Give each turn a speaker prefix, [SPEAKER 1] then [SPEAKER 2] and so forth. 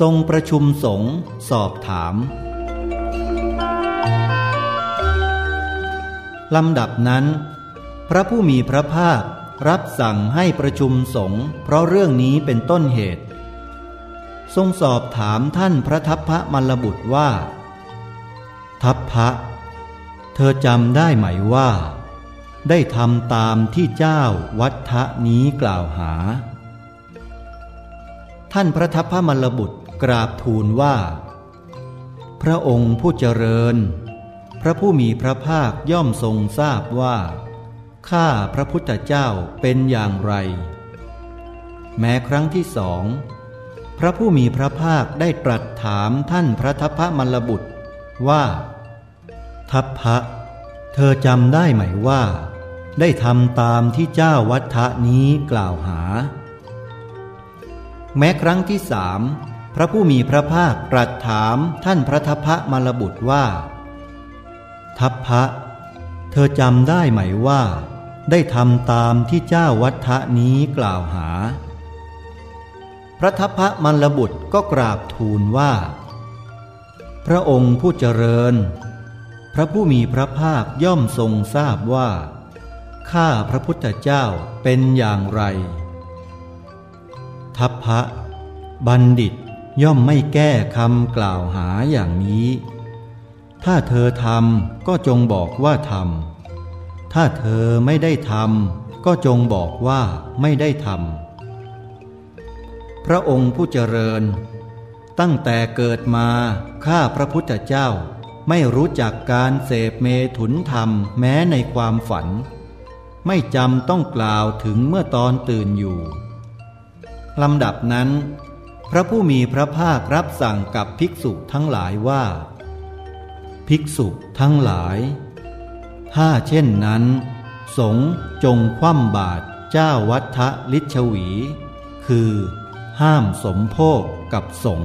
[SPEAKER 1] ทรงประชุมสงฆ์สอบถามลำดับนั้น พระผู้มีพระภาครับสั่งให้ประชุมสงฆ์เพราะเรื่องนี้เป็นต้นเหตุ ทรงสอบถามท่านพระทัพพระมลบุตรว่า ทัพพระ เธอจำได้ไหมว่า ได้ทำตามที่เจ้าวัฏทะนี้กล่าวหา ท่านพระทัพพระมลบุตร กราบทูลว่า พระองค์ผู้เจริญ พระผู้มีพระภาคย่อมทรงทราบว่า ข้าพระพุทธเจ้าเป็นอย่างไร แม้ครั้งที่สอง พระผู้มีพระภาคได้ตรัสถามท่านพระทัพพระมลบุตรว่า ทัพพระเธอจำได้ไหมว่า ได้ทำตามที่เจ้าวัฏทะนี้กล่าวหา แม้ครั้งที่สาม พระผู้มีพระภาคตรัสถามท่านพระทัพพระมลบุตรว่า ทัพพระเธอจำได้ไหมว่า ได้ทำตามที่เจ้าวัฏทะนี้กล่าวหา พระทัพพระมลบุตรก็กราบทูลว่า พระองค์ผู้เจริญ พระผู้มีพระภาคย่อมทรงทราบว่า ข้าพระพุทธเจ้าเป็นอย่างไร ทัพพระบัณฑิต ย่อมไม่แก้คำกล่าวหาอย่างนี้ ถ้าเธอทำก็จงบอกว่าทำ ถ้าเธอไม่ได้ทำก็จงบอกว่าไม่ได้ทำ พระองค์ผู้เจริญ ตั้งแต่เกิดมาข้าพระพุทธเจ้า ไม่รู้จักการเสพเมถุนธรรมแม้ในความฝัน ไม่จำต้องกล่าวถึงเมื่อตอนตื่นอยู่ลำดับนั้น พระผู้มีพระภาครับสั่งกับภิกษุทั้งหลายว่า ภิกษุทั้งหลาย ถ้าเช่นนั้น สงจงคว่ำบาตรเจ้าวัฏทะลิชวี คือ ห้ามสมโภคกับสง